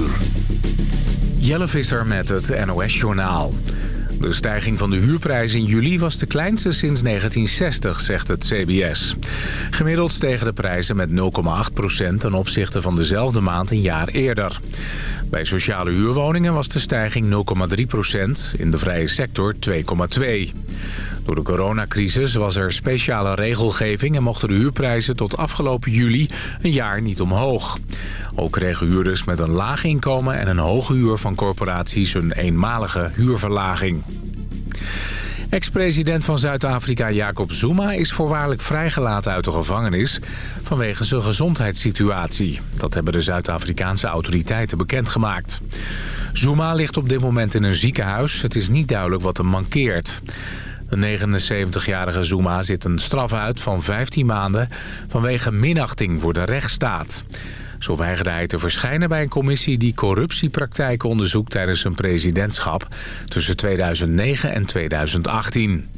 uur. Jelle Visser met het NOS-journaal. De stijging van de huurprijs in juli was de kleinste sinds 1960, zegt het CBS. Gemiddeld stegen de prijzen met 0,8% ten opzichte van dezelfde maand een jaar eerder. Bij sociale huurwoningen was de stijging 0,3% in de vrije sector 2,2. Door de coronacrisis was er speciale regelgeving... en mochten de huurprijzen tot afgelopen juli een jaar niet omhoog. Ook kregen huurders met een laag inkomen en een hoge huur van corporaties... een eenmalige huurverlaging. Ex-president van Zuid-Afrika Jacob Zuma is voorwaardelijk vrijgelaten uit de gevangenis vanwege zijn gezondheidssituatie. Dat hebben de Zuid-Afrikaanse autoriteiten bekendgemaakt. Zuma ligt op dit moment in een ziekenhuis. Het is niet duidelijk wat hem mankeert. De 79-jarige Zuma zit een straf uit van 15 maanden vanwege minachting voor de rechtsstaat. Zo weigerde hij te verschijnen bij een commissie die corruptiepraktijken onderzoekt tijdens zijn presidentschap tussen 2009 en 2018.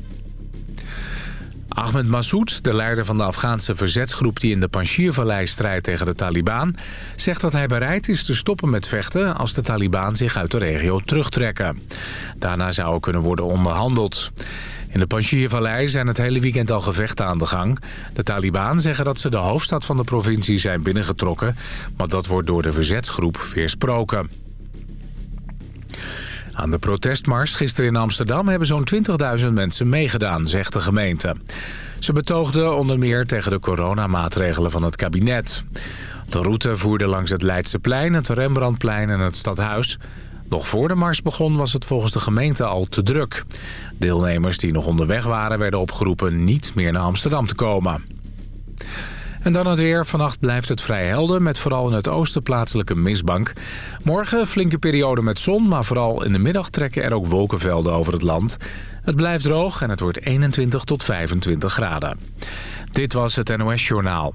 Ahmed Massoud, de leider van de Afghaanse verzetsgroep die in de Panjshir-vallei strijdt tegen de Taliban, zegt dat hij bereid is te stoppen met vechten als de Taliban zich uit de regio terugtrekken. Daarna zou er kunnen worden onderhandeld. In de Panjshir-vallei zijn het hele weekend al gevechten aan de gang. De Taliban zeggen dat ze de hoofdstad van de provincie zijn binnengetrokken... maar dat wordt door de verzetsgroep weersproken. Aan de protestmars gisteren in Amsterdam hebben zo'n 20.000 mensen meegedaan, zegt de gemeente. Ze betoogden onder meer tegen de coronamaatregelen van het kabinet. De route voerde langs het Leidseplein, het Rembrandtplein en het Stadhuis. Nog voor de mars begon was het volgens de gemeente al te druk. Deelnemers die nog onderweg waren werden opgeroepen niet meer naar Amsterdam te komen. En dan het weer. Vannacht blijft het vrij helder met vooral in het oosten plaatselijke mistbank. Morgen flinke periode met zon, maar vooral in de middag trekken er ook wolkenvelden over het land. Het blijft droog en het wordt 21 tot 25 graden. Dit was het NOS Journaal.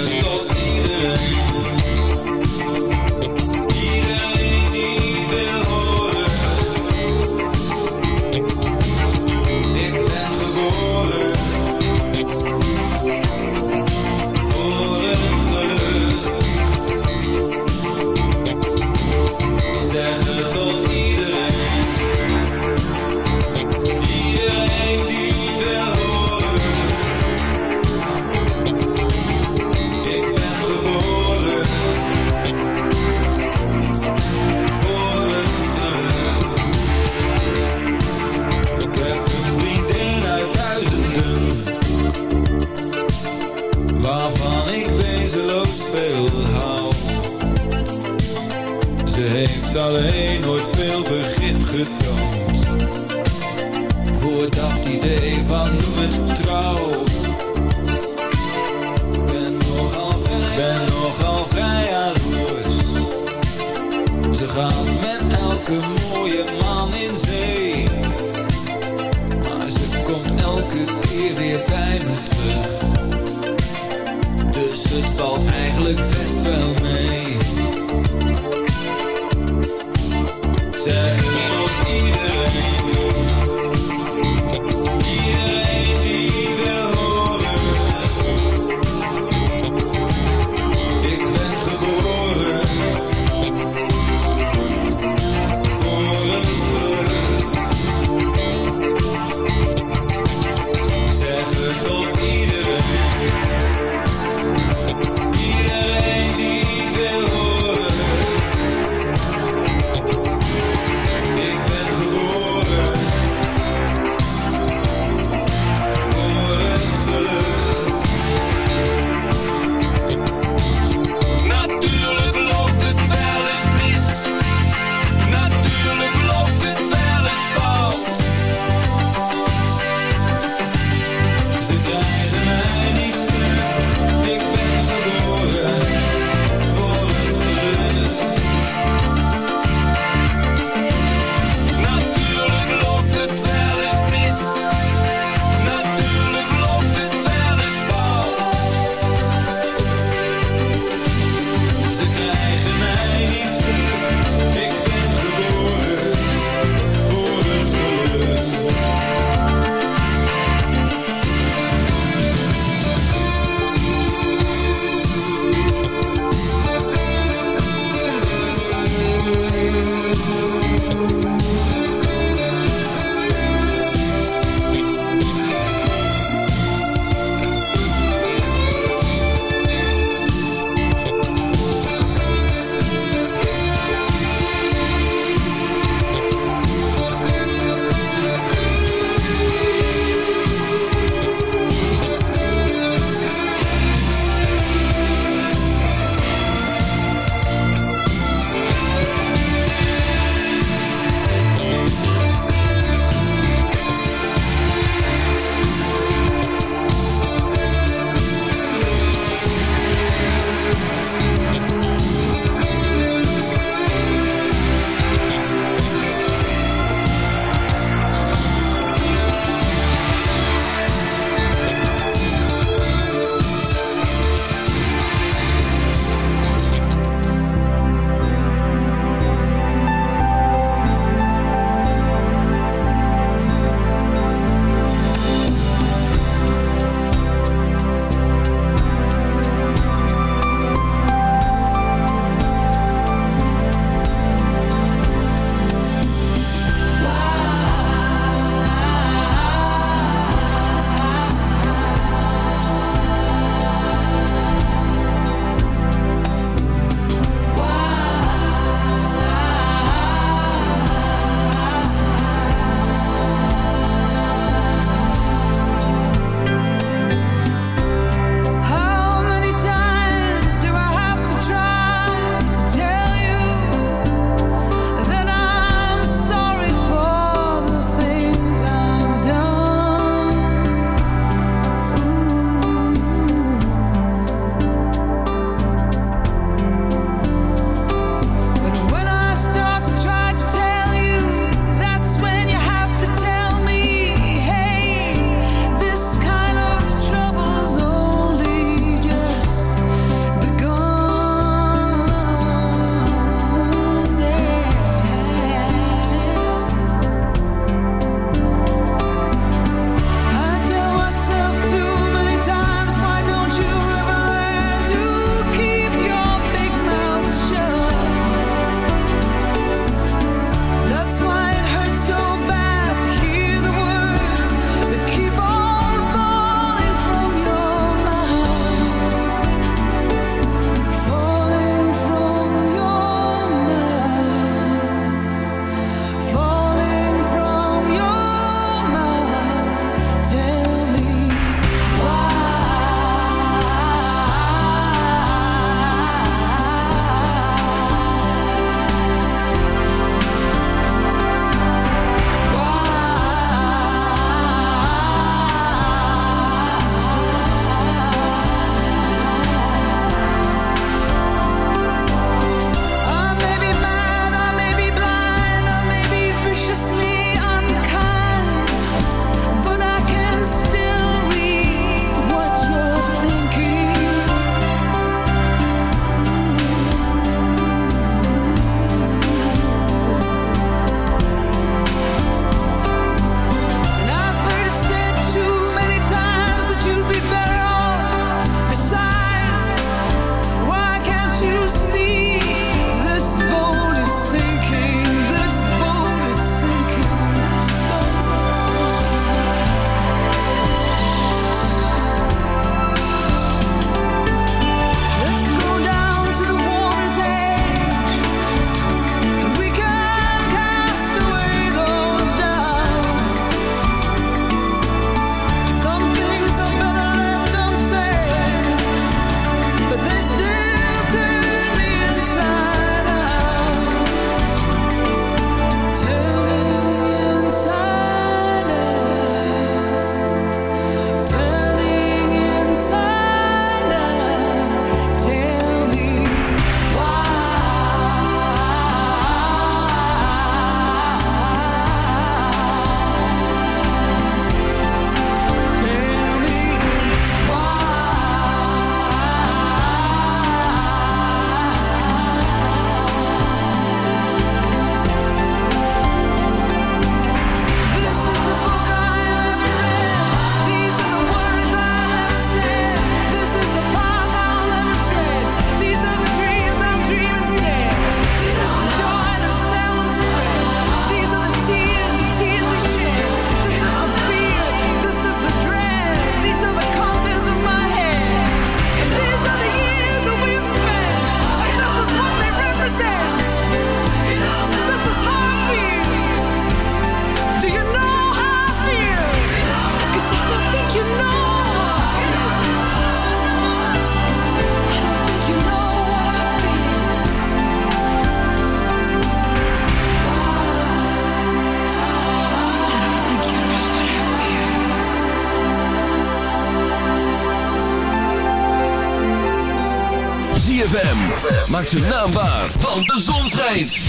tijd.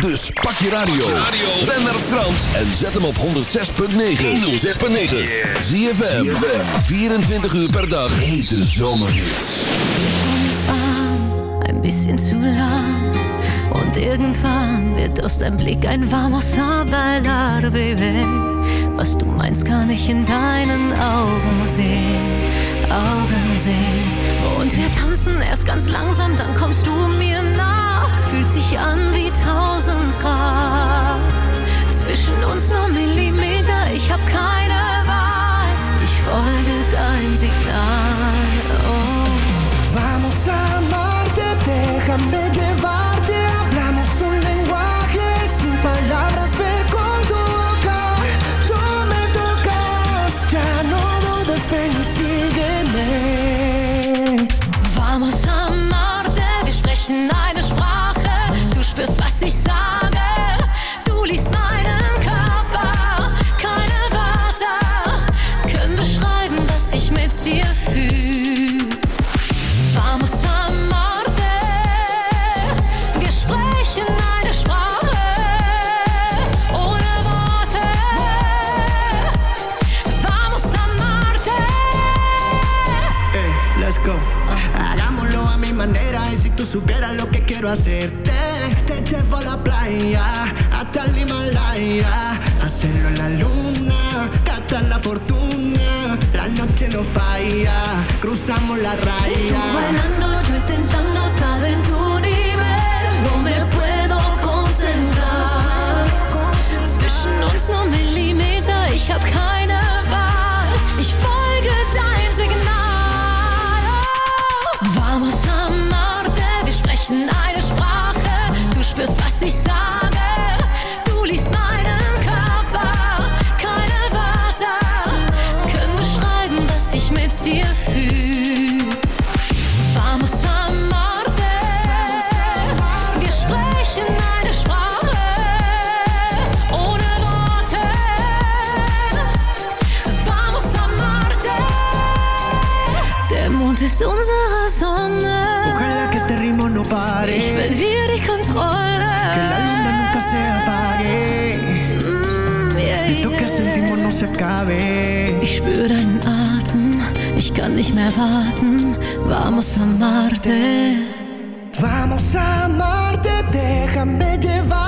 Dus pak je radio. Ben naar Frans en zet hem op 106.9. 106.9. Zie je 24 uur per dag. Hete zomerhits. Ein bisschen zu lang Und irgendwann wird aus deinem Blick ein warmer Sabbalar, Baby Was du meinst, kann ich in deinen Augen sehen Augen sehen Und wir tanzen erst ganz langsam, dann kommst du mir fühlt sich an wie tausend Grad. Zwischen uns nur Millimeter, ich hab keine Wahl. Ich folge dein Signal. Oh. Vamos a Marte, déjame llevar. nicht mehr warten. Vamos a amarte. Vamos a amarte, déjame llevar.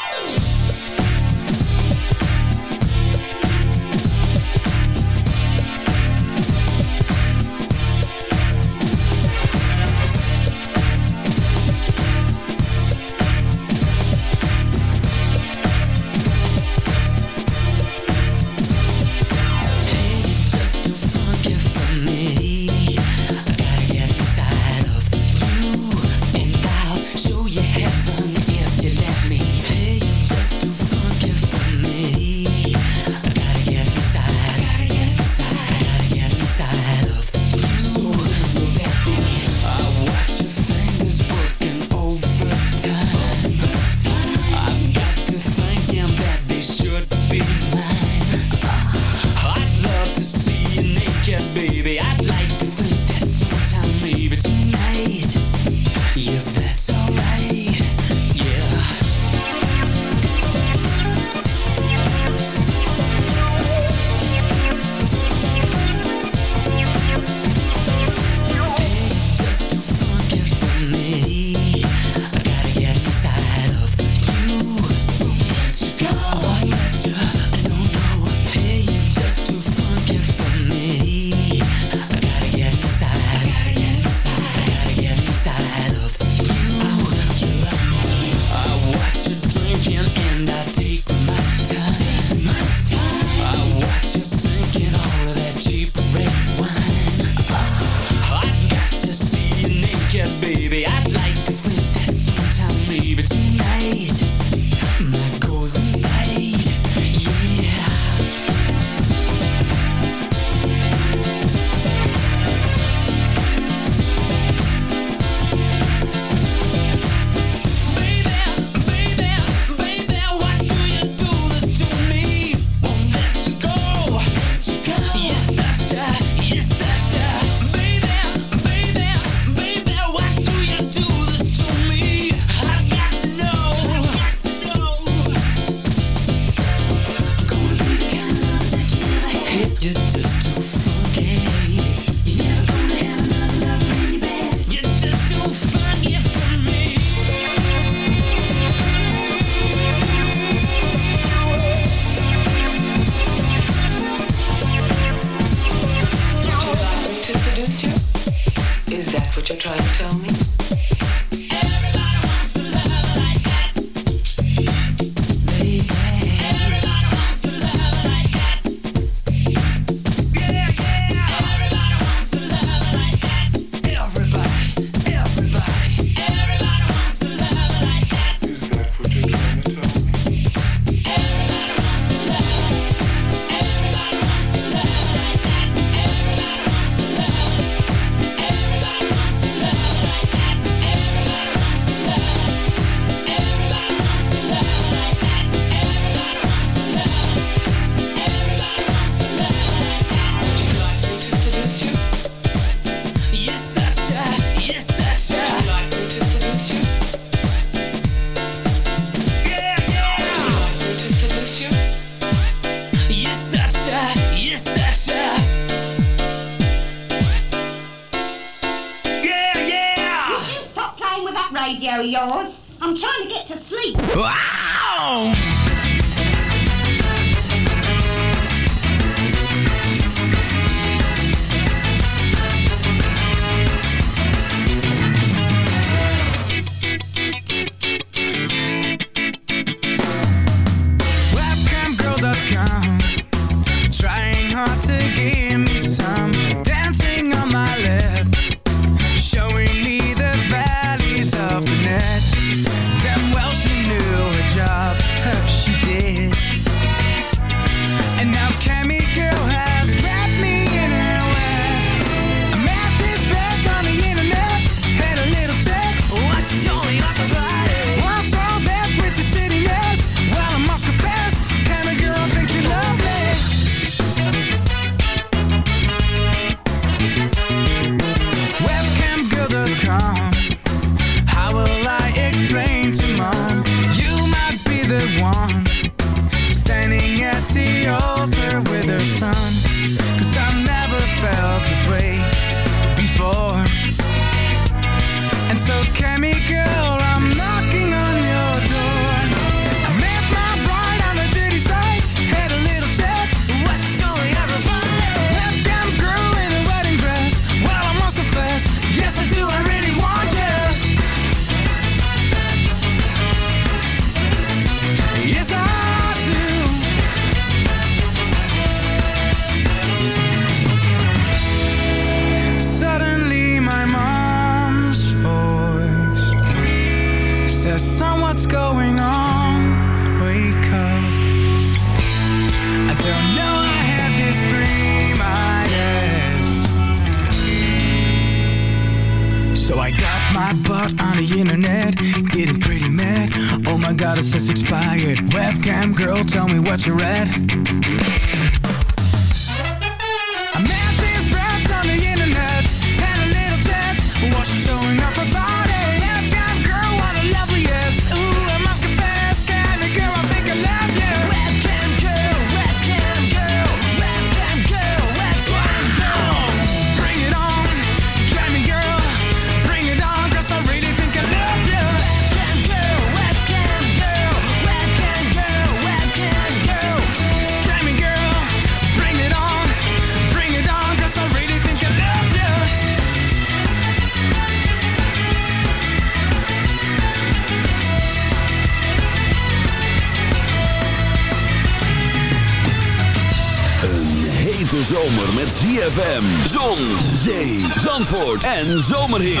En zomerhits.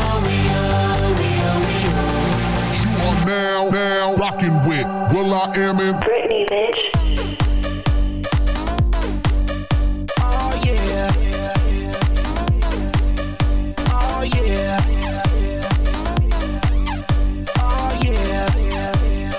now, now rocking with will.i.am in Britney, bitch. Oh yeah. Oh yeah. Oh yeah.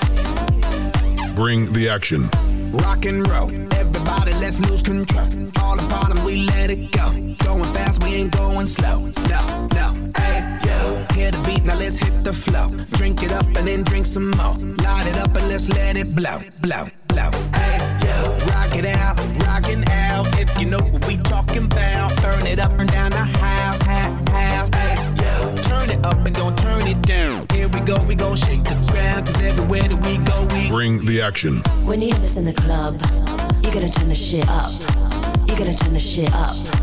Bring the Action. Rock and roll. Everybody, let's lose control. All the bottom, we let it go. Going fast, we ain't going slow. No, no. Hey, yo. Hear the beat, now let's hit the flow. Drink it up and then drink some more. Light it up and let's let it blow, blow, blow. Hey, yo. Rock it out, rockin' out. If you know what we talking about, burn it up and down the house, house, house. Hey, yo. Turn it up and don't turn it down. Here we go, we gon' shake the ground. Cause everywhere that we go, we Bring the Action. When you hear this in the club, you gotta turn the shit up. You gotta turn the shit up.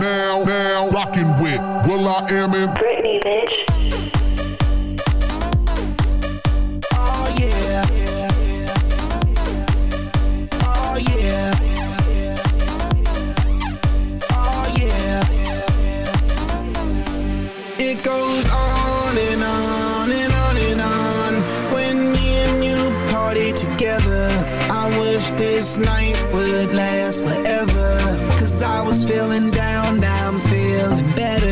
now, now rocking with will.i.am in Britney, bitch. Oh yeah. Oh yeah. Oh yeah. It goes on and on and on and on when me and you party together. I wish this night would last forever. I was feeling down, now I'm feeling better.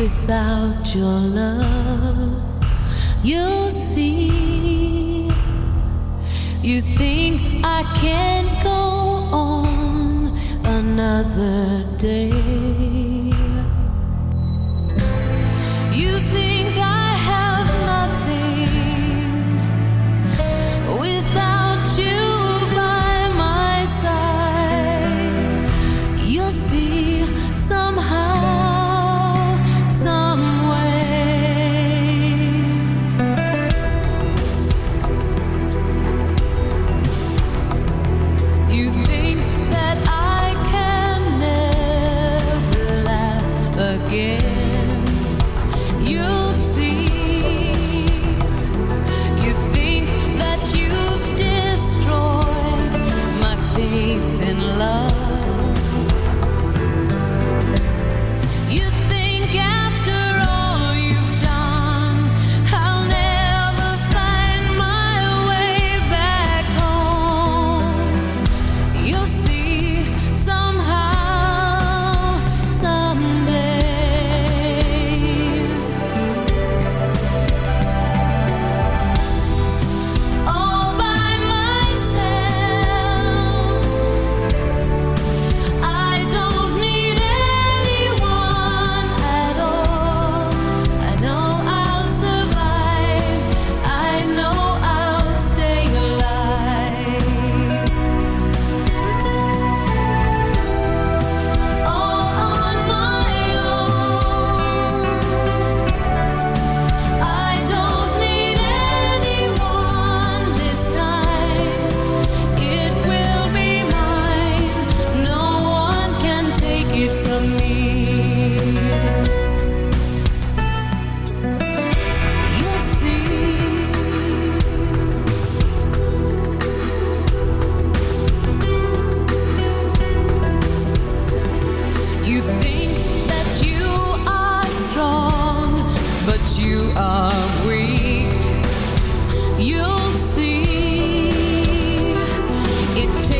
Without your love. You'll see. You think I can go on another day. It takes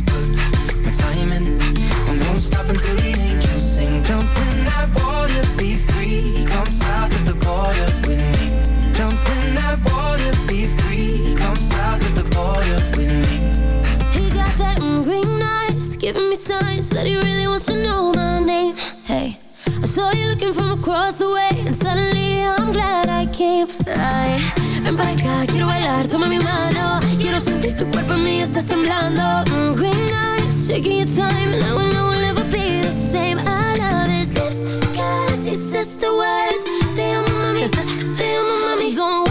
gonna put my time in. I won't stop until the angels sing. Jump in that water, be free. Come south of the border with me. Jump in that water, be free. Come south of the border with me. He got that green eyes, giving me signs that he really wants to know my name. Hey, I saw you looking from across the way, and suddenly I'm glad I came. Ay, ven para acá, quiero bailar, toma mi mano. Quiero sentir tu cuerpo en mí, estás temblando. Mm, green eyes, taking your time, and I will never be the same. I love his lips, cause he says the words. Te amo, mami, te amo, mami. Don't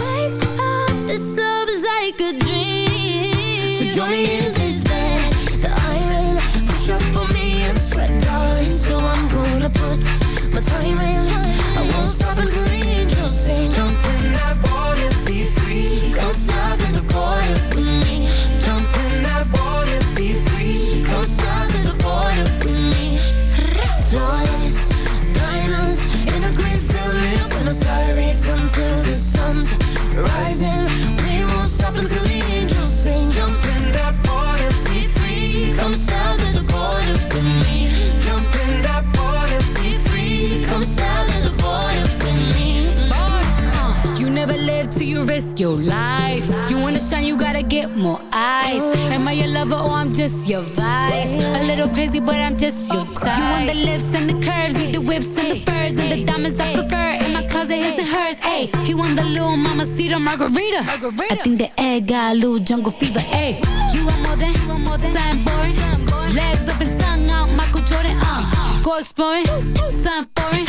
up, this love is like a dream. So join me in until the angels sing. Jump in that water, be free. Come the. Jump in that water, be free. Come the uh, You never live till you risk your life. You wanna shine, you gotta get more eyes. Am I your lover or I'm just your vice? A little crazy, but I'm just your type. You want the lips and the curves, need the whips and the furs and the diamonds I prefer. In my his and hers. Ayy, he want the little mama cedar margarita. I think the egg got a little jungle fever. Ayy, you want more than, you want more than something boring. Legs up and tongue out, Michael Jordan. Uh, go exploring, something foreign.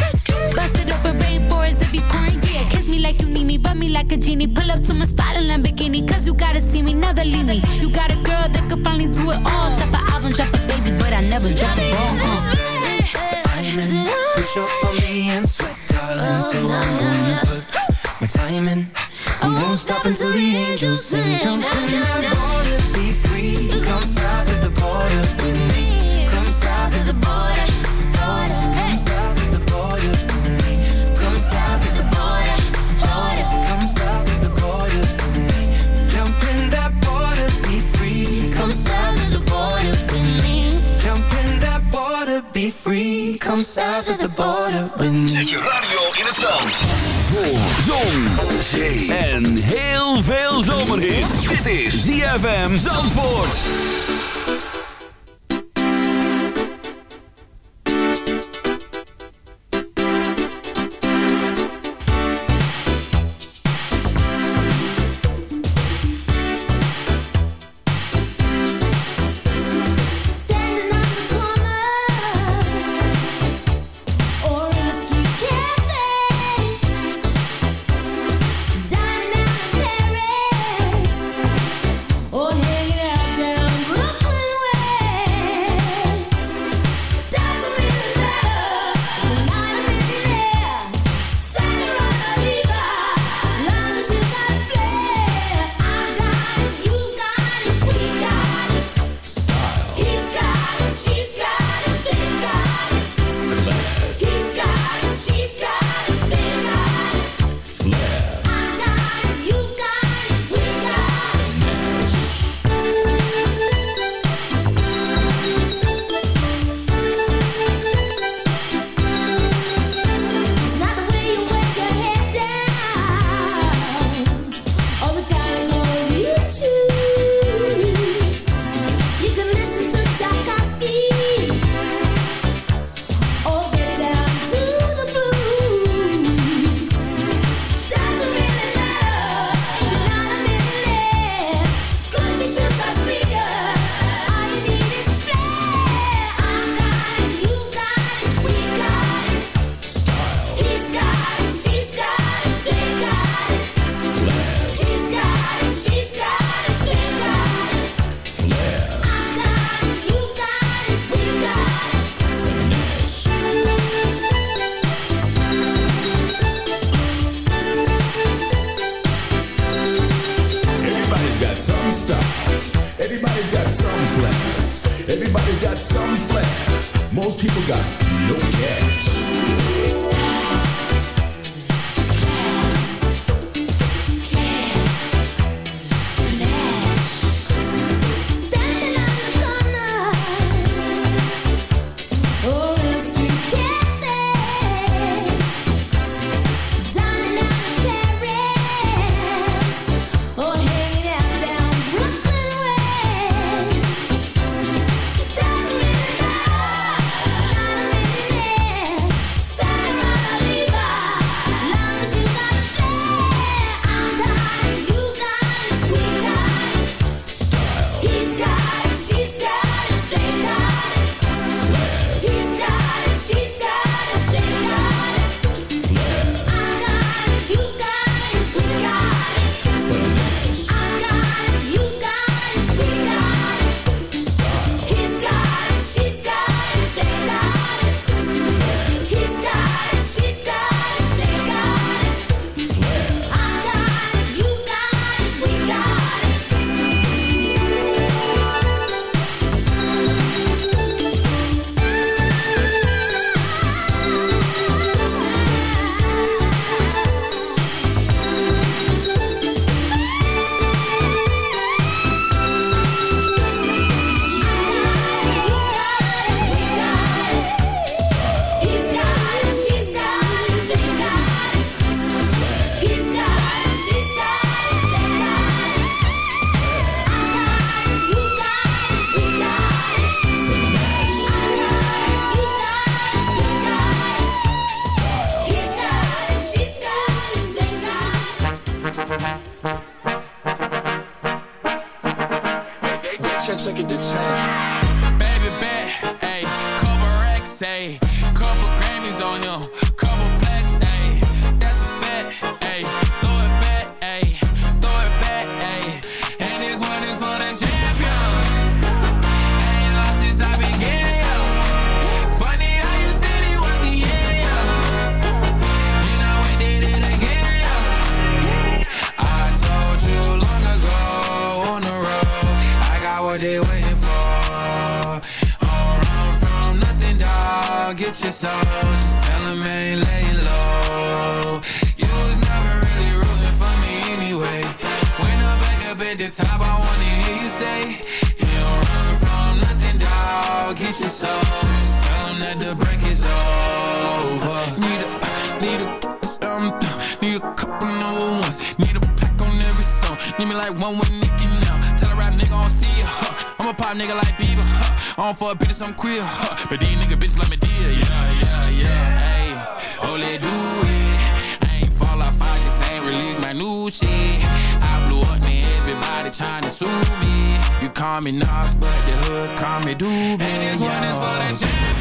Bust it open, rainforest if you pouring. Yeah, kiss me like you need me, rub me like a genie. Pull up to my spot in Lamborghini, cause you gotta see me, never leave me. You got a girl that could finally do it all. Drop an album, drop a baby, but I never drop a ball. Uh. Diamond, push up on me and sweat, darling. Oh, so I'm gonna put my time in. I won't stop until the angels sing. Jump in that water, be free. Come south of the border Come the border with. Zet je radio in het zand. Voor zon, zee en heel veel zomerhit. Dit is ZFM Zandvoort. Bitches, I'm queer. Huh. But these nigga bitches like me dear. Yeah, yeah, yeah. Hey, oh, let do it. I ain't fall off, I just ain't release my new shit. I blew up, man. Everybody tryna sue me. You call me Nas, but the hood call me Doobie. And this one is for the champion.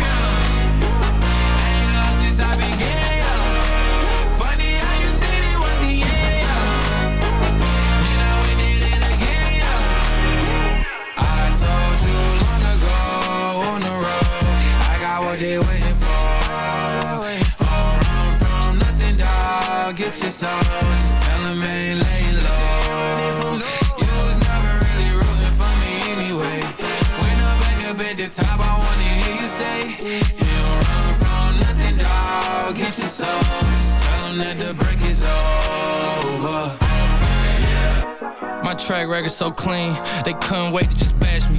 Get your soul. Just tell 'em ain't laying low. You was never really rooting for me anyway. When I'm back up at the top, I wanna hear you say, You don't run from nothing, dog. Get your soul. Just tell that the break is over. My track record so clean, they couldn't wait to just bash me.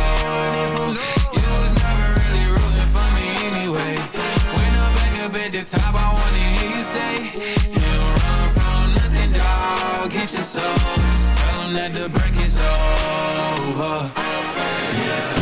The top, I wanna hear you say, You don't run from nothing, dog. Get your soul. Just tell 'em that the break is over. Yeah.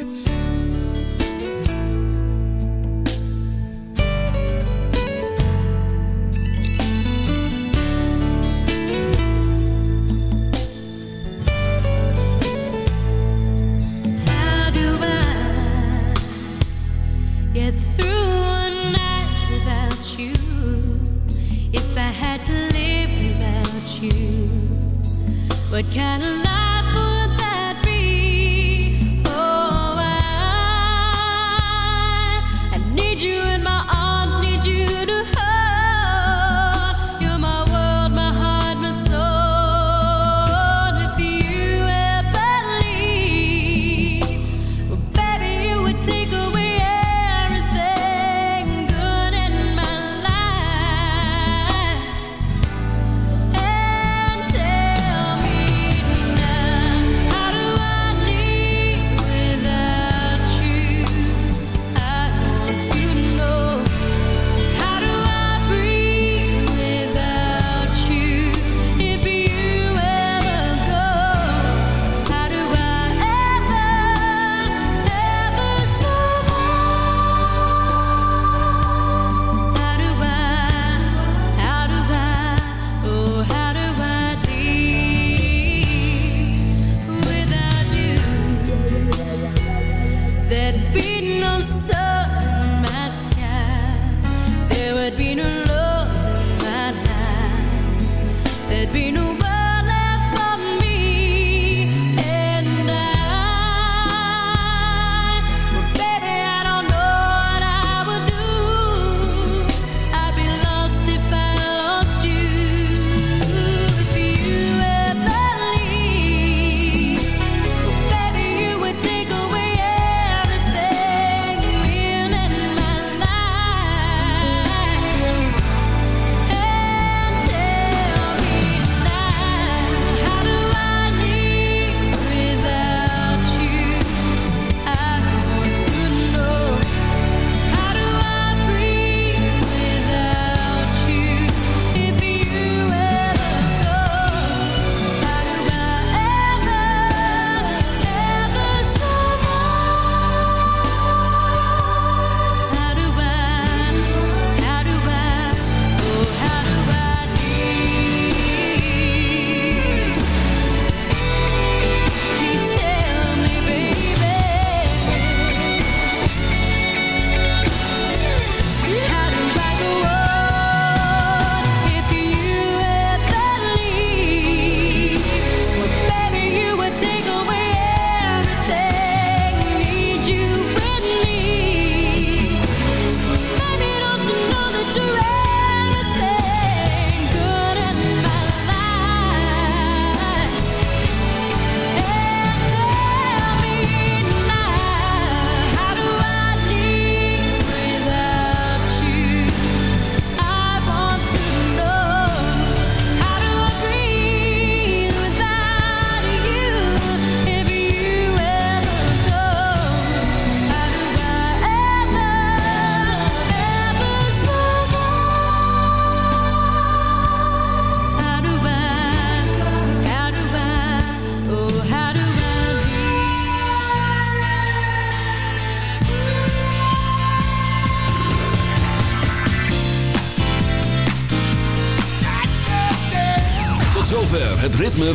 What kind of